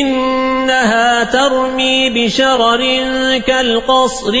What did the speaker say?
إنها ترمي بشرر كالقصر